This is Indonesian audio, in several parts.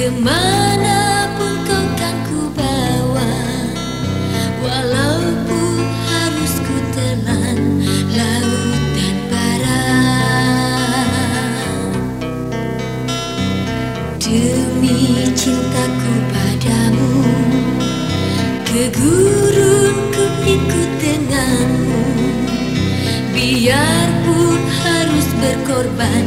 Ke mana pun kau kan ku bawa Walaupun harus ku telan laut dan Demi cintaku padamu Ke ikut denganmu Biarpun harus berkorban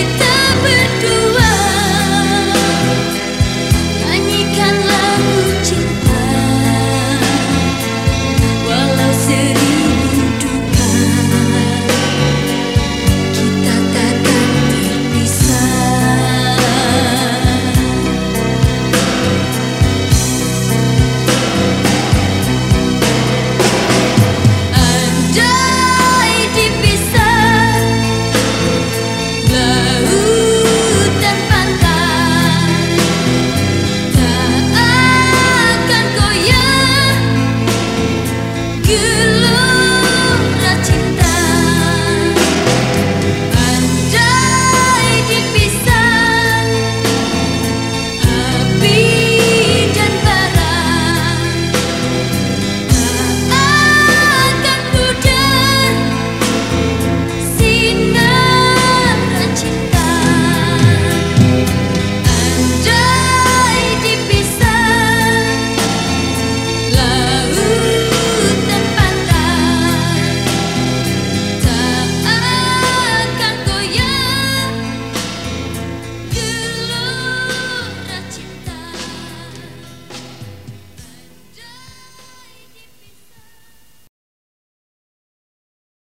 して